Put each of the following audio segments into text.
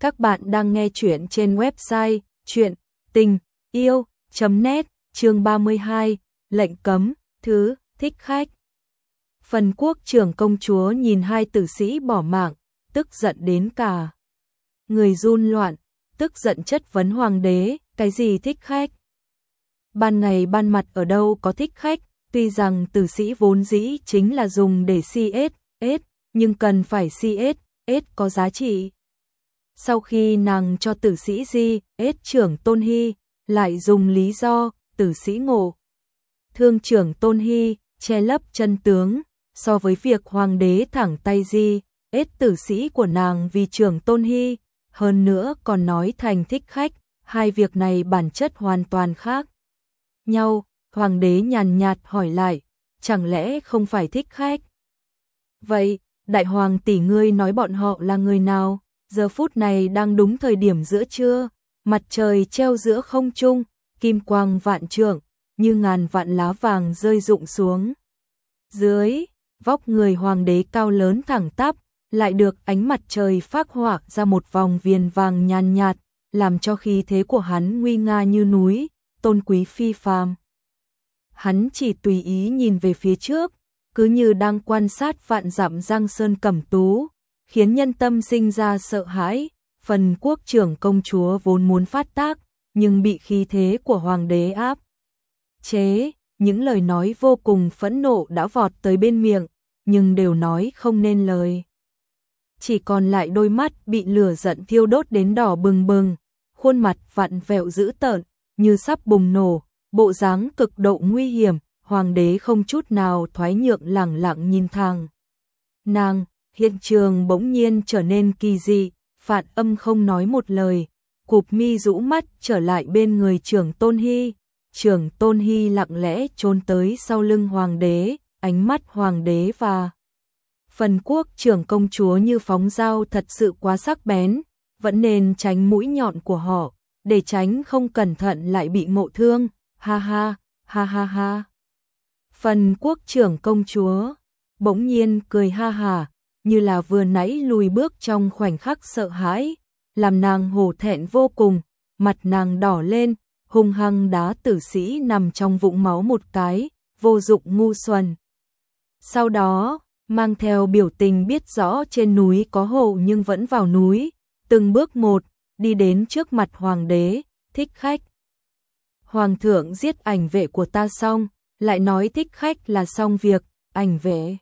Các bạn đang nghe chuyện trên website chuyện tình yêu.net chương 32, lệnh cấm, thứ, thích khách. Phần quốc trưởng công chúa nhìn hai tử sĩ bỏ mạng, tức giận đến cả. Người run loạn, tức giận chất vấn hoàng đế, cái gì thích khách? Ban ngày ban mặt ở đâu có thích khách, tuy rằng tử sĩ vốn dĩ chính là dùng để si ết, ết, nhưng cần phải si ết, ết có giá trị. Sau khi nàng cho tử sĩ Di, ết trưởng Tôn Hy, lại dùng lý do tử sĩ ngộ. Thương trưởng Tôn Hy, che lấp chân tướng, so với việc hoàng đế thẳng tay Di, ết tử sĩ của nàng vì trưởng Tôn Hy, hơn nữa còn nói thành thích khách, hai việc này bản chất hoàn toàn khác. Nhau, hoàng đế nhàn nhạt hỏi lại, chẳng lẽ không phải thích khách? Vậy, đại hoàng tỷ ngươi nói bọn họ là người nào? Giờ phút này đang đúng thời điểm giữa trưa, mặt trời treo giữa không trung, kim quang vạn trượng, như ngàn vạn lá vàng rơi rụng xuống. Dưới, vóc người hoàng đế cao lớn thẳng tắp, lại được ánh mặt trời phác họa ra một vòng viền vàng nhàn nhạt, làm cho khí thế của hắn nguy nga như núi, tôn quý phi phàm. Hắn chỉ tùy ý nhìn về phía trước, cứ như đang quan sát vạn dặm giang sơn cẩm tú, khiến nhân tâm sinh ra sợ hãi, phần quốc trưởng công chúa vốn muốn phát tác, nhưng bị khí thế của hoàng đế áp. Chế, những lời nói vô cùng phẫn nộ đã vọt tới bên miệng, nhưng đều nói không nên lời. Chỉ còn lại đôi mắt bị lửa giận thiêu đốt đến đỏ bừng bừng, khuôn mặt vặn vẹo dữ tợn, như sắp bùng nổ, bộ dáng cực độ nguy hiểm, hoàng đế không chút nào thoái nhượng lẳng lặng nhìn thang. Nàng, hiện trường bỗng nhiên trở nên kỳ dị, phạn âm không nói một lời, cụp mi rũ mắt trở lại bên người trưởng Tôn Hy. Trưởng Tôn Hy lặng lẽ trốn tới sau lưng hoàng đế, ánh mắt hoàng đế và phần quốc trưởng công chúa như phóng dao thật sự quá sắc bén, vẫn nên tránh mũi nhọn của họ, để tránh không cẩn thận lại bị ngộ thương, ha ha, ha ha ha. Phần quốc trưởng công chúa, bỗng nhiên cười ha hà, như là vừa nãy lùi bước trong khoảnh khắc sợ hãi, làm nàng hổ thẹn vô cùng, mặt nàng đỏ lên, hung hăng đá tử sĩ nằm trong vũng máu một cái, vô dụng ngu xuẩn. Sau đó, mang theo biểu tình biết rõ trên núi có hồ nhưng vẫn vào núi, từng bước một, đi đến trước mặt hoàng đế, thích khách. Hoàng thượng giết ảnh vệ của ta xong, lại nói thích khách là xong việc, ảnh vệ.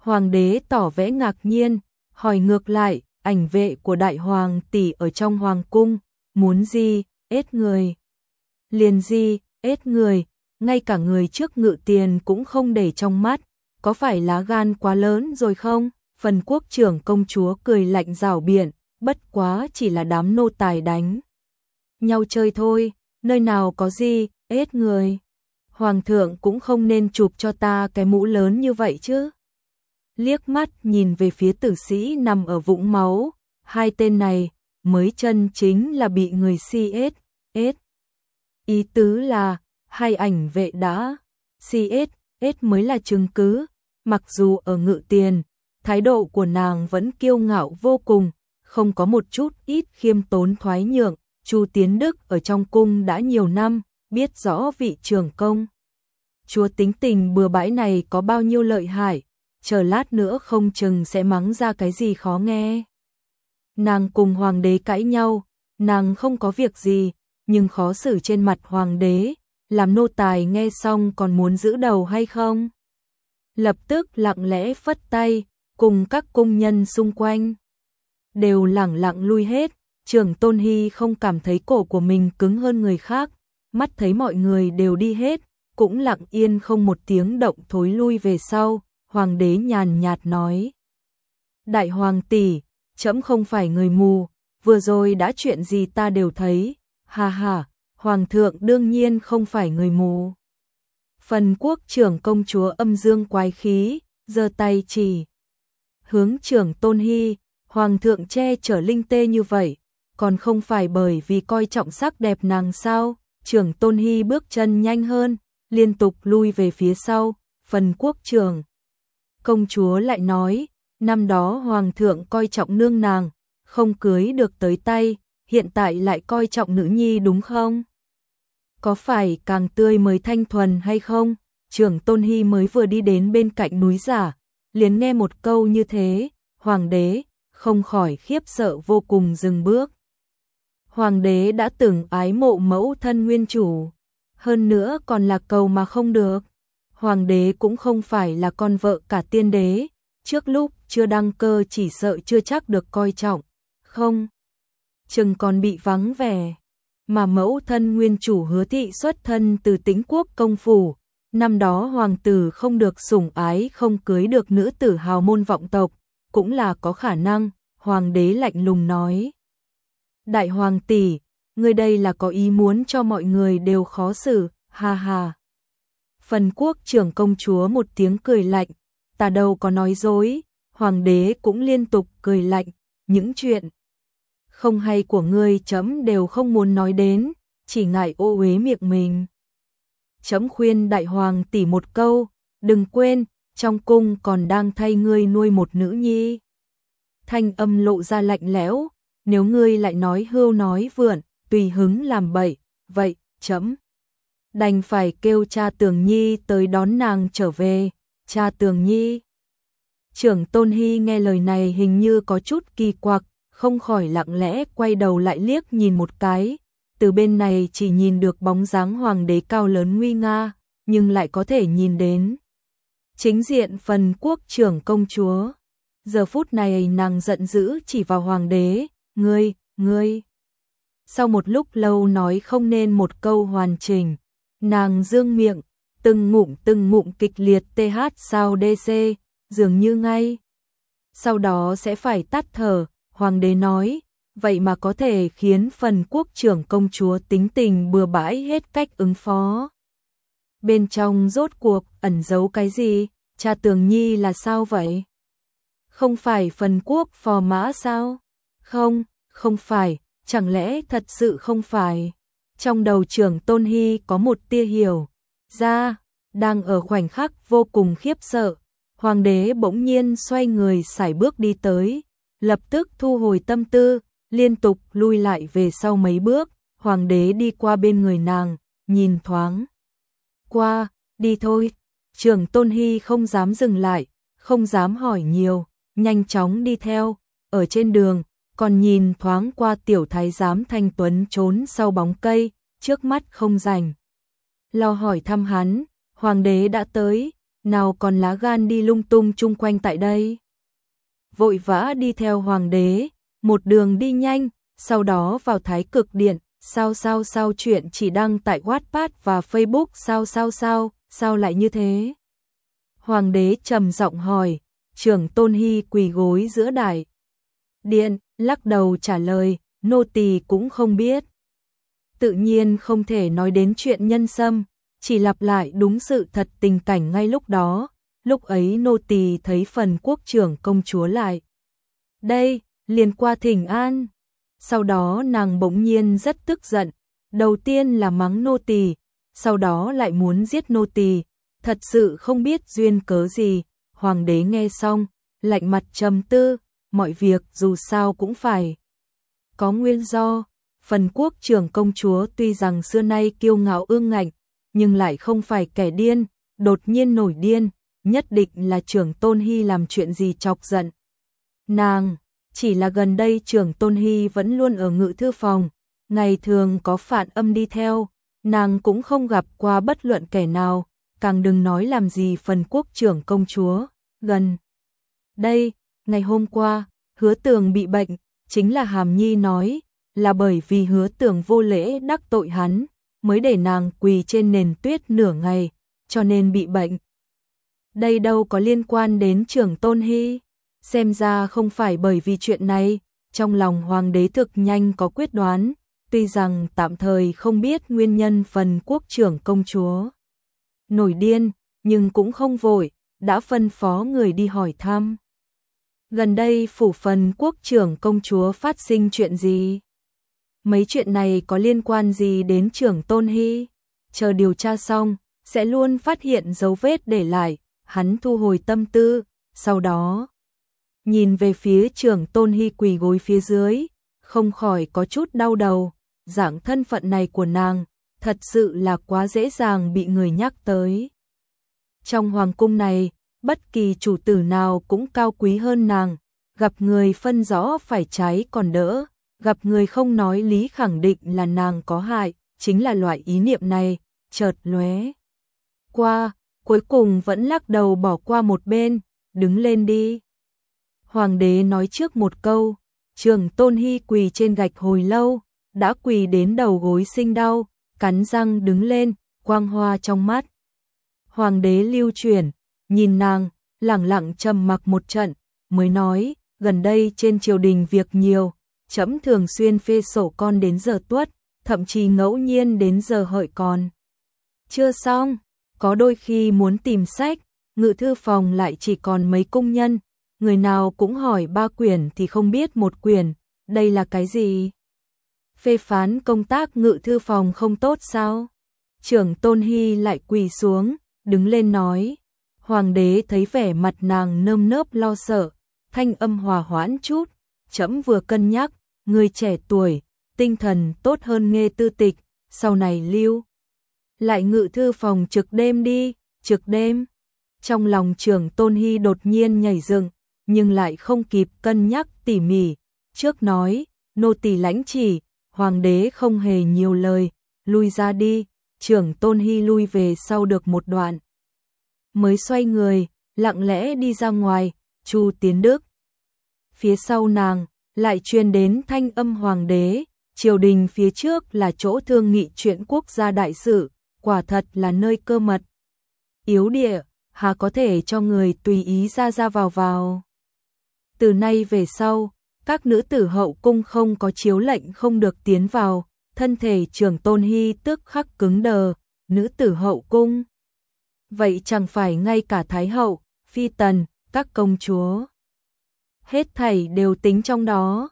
Hoàng đế tỏ vẻ ngạc nhiên, hỏi ngược lại, ảnh vệ của đại hoàng tỷ ở trong hoàng cung, muốn gì, ết người. Liền gì, ết người, ngay cả người trước ngự tiền cũng không để trong mắt, có phải lá gan quá lớn rồi không? Phần quốc trưởng công chúa cười lạnh rào biện, bất quá chỉ là đám nô tài đánh. Nhau chơi thôi, nơi nào có gì, ết người. Hoàng thượng cũng không nên chụp cho ta cái mũ lớn như vậy chứ liếc mắt nhìn về phía tử sĩ nằm ở vũng máu, hai tên này mới chân chính là bị người si ết, ết. Ý tứ là, hai ảnh vệ đã, si ết, ết mới là chứng cứ, mặc dù ở ngự tiền, thái độ của nàng vẫn kiêu ngạo vô cùng, không có một chút ít khiêm tốn thoái nhượng, Chu Tiến Đức ở trong cung đã nhiều năm, biết rõ vị trưởng công. Chúa tính tình bừa bãi này có bao nhiêu lợi hại, chờ lát nữa không chừng sẽ mắng ra cái gì khó nghe. Nàng cùng hoàng đế cãi nhau, nàng không có việc gì, nhưng khó xử trên mặt hoàng đế, làm nô tài nghe xong còn muốn giữ đầu hay không? Lập tức lặng lẽ phất tay, cùng các cung nhân xung quanh. Đều lẳng lặng lui hết, trưởng Tôn Hy không cảm thấy cổ của mình cứng hơn người khác, mắt thấy mọi người đều đi hết, cũng lặng yên không một tiếng động thối lui về sau, hoàng đế nhàn nhạt nói. Đại hoàng tỷ, trẫm không phải người mù, vừa rồi đã chuyện gì ta đều thấy, ha ha, hoàng thượng đương nhiên không phải người mù. Phần quốc trưởng công chúa âm dương quái khí, giơ tay chỉ. Hướng trưởng tôn hy, hoàng thượng che chở linh tê như vậy, còn không phải bởi vì coi trọng sắc đẹp nàng sao, trưởng tôn hy bước chân nhanh hơn, liên tục lui về phía sau, phần quốc trưởng công chúa lại nói, năm đó hoàng thượng coi trọng nương nàng, không cưới được tới tay, hiện tại lại coi trọng nữ nhi đúng không? Có phải càng tươi mới thanh thuần hay không? Trưởng Tôn Hy mới vừa đi đến bên cạnh núi giả, liền nghe một câu như thế, hoàng đế, không khỏi khiếp sợ vô cùng dừng bước. Hoàng đế đã từng ái mộ mẫu thân nguyên chủ, hơn nữa còn là cầu mà không được. Hoàng đế cũng không phải là con vợ cả tiên đế, trước lúc chưa đăng cơ chỉ sợ chưa chắc được coi trọng, không. Chừng còn bị vắng vẻ, mà mẫu thân nguyên chủ hứa thị xuất thân từ tĩnh quốc công phủ, năm đó hoàng tử không được sủng ái không cưới được nữ tử hào môn vọng tộc, cũng là có khả năng, hoàng đế lạnh lùng nói. Đại hoàng tỷ, người đây là có ý muốn cho mọi người đều khó xử, ha ha. Phần quốc trưởng công chúa một tiếng cười lạnh, ta đâu có nói dối, hoàng đế cũng liên tục cười lạnh, những chuyện không hay của ngươi chấm đều không muốn nói đến, chỉ ngại ô uế miệng mình. Chấm khuyên đại hoàng tỷ một câu, đừng quên, trong cung còn đang thay ngươi nuôi một nữ nhi. Thanh âm lộ ra lạnh lẽo, nếu ngươi lại nói hưu nói vượn, tùy hứng làm bậy, vậy, chấm. Đành phải kêu cha Tường Nhi tới đón nàng trở về, cha Tường Nhi. Trưởng Tôn Hy nghe lời này hình như có chút kỳ quặc, không khỏi lặng lẽ quay đầu lại liếc nhìn một cái, từ bên này chỉ nhìn được bóng dáng hoàng đế cao lớn nguy nga, nhưng lại có thể nhìn đến. Chính diện phần quốc trưởng công chúa. Giờ phút này nàng giận dữ chỉ vào hoàng đế, ngươi, ngươi. Sau một lúc lâu nói không nên một câu hoàn chỉnh, nàng dương miệng, từng ngụm từng ngụm kịch liệt TH sao DC, dường như ngay. Sau đó sẽ phải tắt thở, hoàng đế nói, vậy mà có thể khiến phần quốc trưởng công chúa tính tình bừa bãi hết cách ứng phó. Bên trong rốt cuộc ẩn giấu cái gì, cha tường nhi là sao vậy? Không phải phần quốc phò mã sao? Không, không phải, chẳng lẽ thật sự không phải? Trong đầu trưởng Tôn Hy có một tia hiểu, ra, đang ở khoảnh khắc vô cùng khiếp sợ, hoàng đế bỗng nhiên xoay người sải bước đi tới, lập tức thu hồi tâm tư, liên tục lui lại về sau mấy bước, hoàng đế đi qua bên người nàng, nhìn thoáng. Qua, đi thôi, trưởng Tôn Hy không dám dừng lại, không dám hỏi nhiều, nhanh chóng đi theo, ở trên đường, còn nhìn thoáng qua tiểu thái giám thanh tuấn trốn sau bóng cây, trước mắt không rảnh. Lo hỏi thăm hắn, hoàng đế đã tới, nào còn lá gan đi lung tung chung quanh tại đây. Vội vã đi theo hoàng đế, một đường đi nhanh, sau đó vào thái cực điện, sao sao sao chuyện chỉ đăng tại Wattpad và Facebook sao sao sao, sao lại như thế? Hoàng đế trầm giọng hỏi, trưởng tôn hy quỳ gối giữa đài Điện, lắc đầu trả lời, nô tỳ cũng không biết. Tự nhiên không thể nói đến chuyện nhân sâm, chỉ lặp lại đúng sự thật tình cảnh ngay lúc đó, lúc ấy nô tỳ thấy phần quốc trưởng công chúa lại. Đây, liền qua thỉnh an. Sau đó nàng bỗng nhiên rất tức giận, đầu tiên là mắng nô tỳ, sau đó lại muốn giết nô tỳ, thật sự không biết duyên cớ gì. Hoàng đế nghe xong, lạnh mặt trầm tư, mọi việc dù sao cũng phải có nguyên do. Phần quốc trưởng công chúa tuy rằng xưa nay kiêu ngạo ương ngạnh, nhưng lại không phải kẻ điên, đột nhiên nổi điên, nhất định là trưởng Tôn Hy làm chuyện gì chọc giận. Nàng, chỉ là gần đây trưởng Tôn Hy vẫn luôn ở ngự thư phòng, ngày thường có phản âm đi theo, nàng cũng không gặp qua bất luận kẻ nào, càng đừng nói làm gì phần quốc trưởng công chúa, gần. Đây, ngày hôm qua, hứa tường bị bệnh, chính là Hàm Nhi nói, là bởi vì hứa tường vô lễ đắc tội hắn, mới để nàng quỳ trên nền tuyết nửa ngày, cho nên bị bệnh. Đây đâu có liên quan đến trưởng Tôn Hy, xem ra không phải bởi vì chuyện này, trong lòng hoàng đế thực nhanh có quyết đoán, tuy rằng tạm thời không biết nguyên nhân phần quốc trưởng công chúa. Nổi điên, nhưng cũng không vội, đã phân phó người đi hỏi thăm. Gần đây phủ phần quốc trưởng công chúa phát sinh chuyện gì? Mấy chuyện này có liên quan gì đến trưởng Tôn Hy? Chờ điều tra xong, sẽ luôn phát hiện dấu vết để lại, hắn thu hồi tâm tư, sau đó nhìn về phía trưởng tôn hy quỳ gối phía dưới, không khỏi có chút đau đầu, dạng thân phận này của nàng, thật sự là quá dễ dàng bị người nhắc tới. Trong hoàng cung này, bất kỳ chủ tử nào cũng cao quý hơn nàng, gặp người phân rõ phải trái còn đỡ, gặp người không nói lý khẳng định là nàng có hại, chính là loại ý niệm này, chợt lóe qua, cuối cùng vẫn lắc đầu bỏ qua một bên, đứng lên đi. Hoàng đế nói trước một câu, trường tôn hy quỳ trên gạch hồi lâu, đã quỳ đến đầu gối sinh đau, cắn răng đứng lên, quang hoa trong mắt. Hoàng đế lưu chuyển, nhìn nàng, lẳng lặng trầm mặc một trận, mới nói, gần đây trên triều đình việc nhiều, chấm thường xuyên phê sổ con đến giờ tuất, thậm chí ngẫu nhiên đến giờ hợi con. Chưa xong, có đôi khi muốn tìm sách, ngự thư phòng lại chỉ còn mấy công nhân, người nào cũng hỏi ba quyển thì không biết một quyển, đây là cái gì? Phê phán công tác ngự thư phòng không tốt sao? Trưởng Tôn Hy lại quỳ xuống, đứng lên nói. Hoàng đế thấy vẻ mặt nàng nơm nớp lo sợ, thanh âm hòa hoãn chút, chấm vừa cân nhắc, người trẻ tuổi, tinh thần tốt hơn nghe tư tịch, sau này lưu. Lại ngự thư phòng trực đêm đi, trực đêm. Trong lòng trưởng Tôn Hy đột nhiên nhảy dựng, nhưng lại không kịp cân nhắc tỉ mỉ, trước nói, nô tỳ lãnh chỉ, hoàng đế không hề nhiều lời, lui ra đi, trưởng Tôn Hy lui về sau được một đoạn. Mới xoay người, lặng lẽ đi ra ngoài, Chu Tiến Đức. Phía sau nàng, lại truyền đến thanh âm hoàng đế, triều đình phía trước là chỗ thương nghị chuyện quốc gia đại sự, quả thật là nơi cơ mật. Yếu địa, hà có thể cho người tùy ý ra ra vào vào. Từ nay về sau, các nữ tử hậu cung không có chiếu lệnh không được tiến vào, thân thể trưởng tôn hy tức khắc cứng đờ, nữ tử hậu cung. Vậy chẳng phải ngay cả Thái hậu, Phi tần, các công chúa. Hết thảy đều tính trong đó.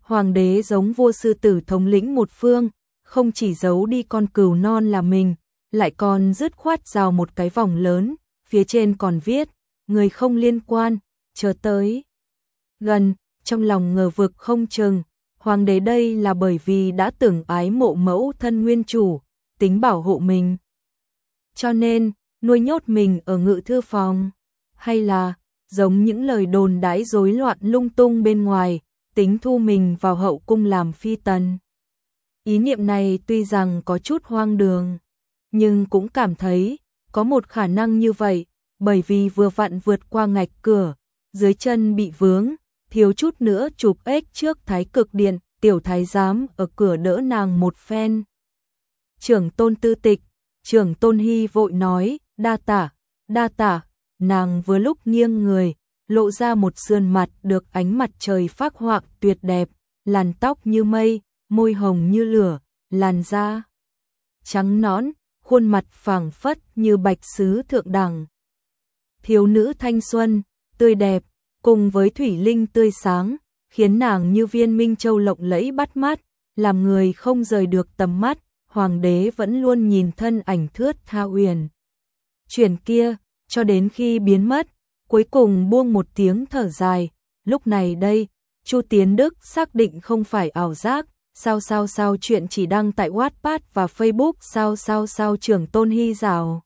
Hoàng đế giống vua sư tử thống lĩnh một phương, không chỉ giấu đi con cừu non là mình, lại còn dứt khoát rào một cái vòng lớn, phía trên còn viết, người không liên quan, chờ tới. Gần, trong lòng ngờ vực không chừng, hoàng đế đây là bởi vì đã tưởng ái mộ mẫu thân nguyên chủ, tính bảo hộ mình. Cho nên, nuôi nhốt mình ở ngự thư phòng, hay là, giống những lời đồn đãi rối loạn lung tung bên ngoài, tính thu mình vào hậu cung làm phi tần. Ý niệm này tuy rằng có chút hoang đường, nhưng cũng cảm thấy có một khả năng như vậy, bởi vì vừa vặn vượt qua ngạch cửa, dưới chân bị vướng, thiếu chút nữa chụp ếch trước thái cực điện, tiểu thái giám ở cửa đỡ nàng một phen. Trưởng tôn tư tịch, trưởng tôn hy vội nói, đa tả, đa tả, nàng vừa lúc nghiêng người, lộ ra một sườn mặt được ánh mặt trời phác họa tuyệt đẹp, làn tóc như mây, môi hồng như lửa, làn da trắng nõn, khuôn mặt phẳng phất như bạch sứ thượng đẳng. Thiếu nữ thanh xuân, tươi đẹp, cùng với thủy linh tươi sáng, khiến nàng như viên minh châu lộng lẫy bắt mắt, làm người không rời được tầm mắt, hoàng đế vẫn luôn nhìn thân ảnh thướt tha uyển. Chuyển kia, cho đến khi biến mất, cuối cùng buông một tiếng thở dài, lúc này đây, Chu Tiến Đức xác định không phải ảo giác, sao sao sao chuyện chỉ đăng tại Wattpad và Facebook sao sao sao trưởng Tôn Hy rào.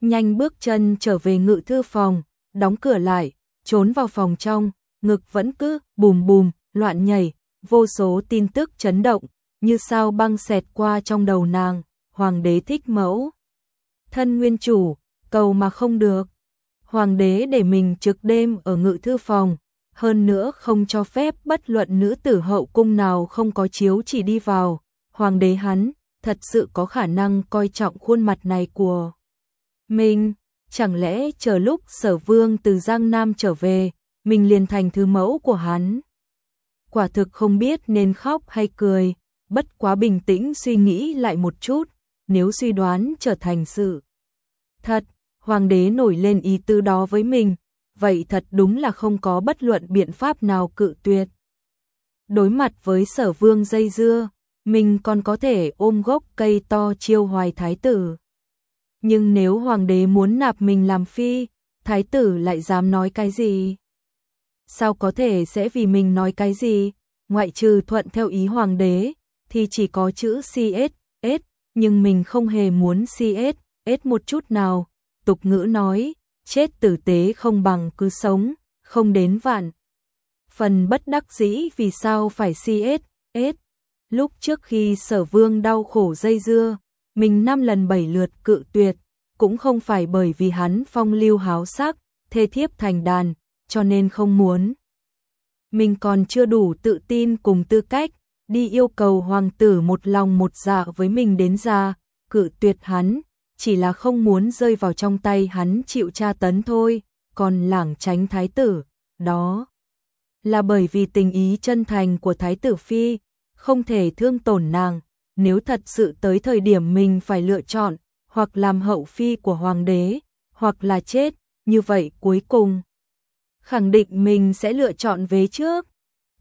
Nhanh bước chân trở về ngự thư phòng, đóng cửa lại, trốn vào phòng trong, ngực vẫn cứ bùm bùm, loạn nhảy, vô số tin tức chấn động, như sao băng xẹt qua trong đầu nàng, hoàng đế thích mẫu. Thân nguyên chủ, cầu mà không được. Hoàng đế để mình trực đêm ở ngự thư phòng, hơn nữa không cho phép bất luận nữ tử hậu cung nào không có chiếu chỉ đi vào. Hoàng đế hắn, thật sự có khả năng coi trọng khuôn mặt này của mình. Chẳng lẽ chờ lúc sở vương từ Giang Nam trở về, mình liền thành thứ mẫu của hắn. Quả thực không biết nên khóc hay cười, bất quá bình tĩnh suy nghĩ lại một chút, nếu suy đoán trở thành sự. Thật, hoàng đế nổi lên ý tư đó với mình, vậy thật đúng là không có bất luận biện pháp nào cự tuyệt. Đối mặt với sở vương dây dưa, mình còn có thể ôm gốc cây to chiêu hoài thái tử. Nhưng nếu hoàng đế muốn nạp mình làm phi, thái tử lại dám nói cái gì? sao có thể sẽ vì mình nói cái gì, ngoại trừ thuận theo ý hoàng đế, thì chỉ có chữ CS, S, nhưng mình không hề muốn CS, S một chút nào, tục ngữ nói, chết tử tế không bằng cứ sống, không đến vạn. Phần bất đắc dĩ vì sao phải si ết, ết. Lúc trước khi sở vương đau khổ dây dưa, mình năm lần bảy lượt cự tuyệt, cũng không phải bởi vì hắn phong lưu háo sắc, thê thiếp thành đàn, cho nên không muốn. Mình còn chưa đủ tự tin cùng tư cách, đi yêu cầu hoàng tử một lòng một dạ với mình đến già, cự tuyệt hắn, chỉ là không muốn rơi vào trong tay hắn chịu tra tấn thôi, còn lảng tránh thái tử, đó là bởi vì tình ý chân thành của thái tử phi, không thể thương tổn nàng, nếu thật sự tới thời điểm mình phải lựa chọn, hoặc làm hậu phi của hoàng đế, hoặc là chết, như vậy cuối cùng khẳng định mình sẽ lựa chọn vế trước,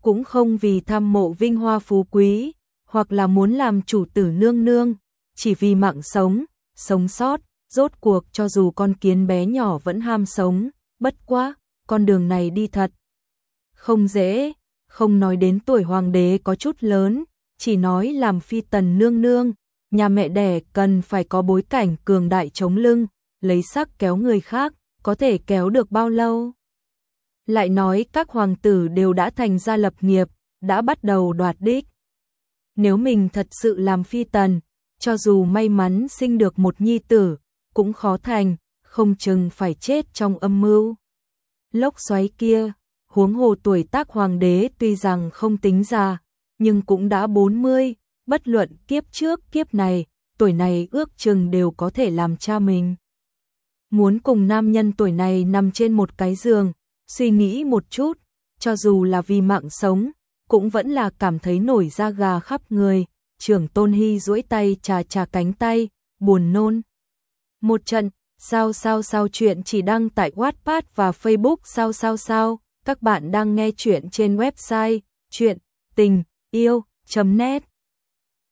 cũng không vì tham mộ vinh hoa phú quý, hoặc là muốn làm chủ tử nương nương, chỉ vì mạng sống, sống sót, rốt cuộc cho dù con kiến bé nhỏ vẫn ham sống, bất quá, con đường này đi thật. Không dễ, không nói đến tuổi hoàng đế có chút lớn, chỉ nói làm phi tần nương nương, nhà mẹ đẻ cần phải có bối cảnh cường đại chống lưng, lấy sắc kéo người khác, có thể kéo được bao lâu? Lại nói các hoàng tử đều đã thành gia lập nghiệp, đã bắt đầu đoạt đích. Nếu mình thật sự làm phi tần, cho dù may mắn sinh được một nhi tử, cũng khó thành, không chừng phải chết trong âm mưu. Lốc xoáy kia, huống hồ tuổi tác hoàng đế tuy rằng không tính già, nhưng cũng đã 40, bất luận kiếp trước kiếp này, tuổi này ước chừng đều có thể làm cha mình. Muốn cùng nam nhân tuổi này nằm trên một cái giường, suy nghĩ một chút, cho dù là vì mạng sống, cũng vẫn là cảm thấy nổi da gà khắp người, trưởng tôn hy duỗi tay trà trà cánh tay, buồn nôn. Một trận, sao sao sao chuyện chỉ đăng tại Wattpad và Facebook sao sao sao, các bạn đang nghe chuyện trên website chuyện tình yêu.net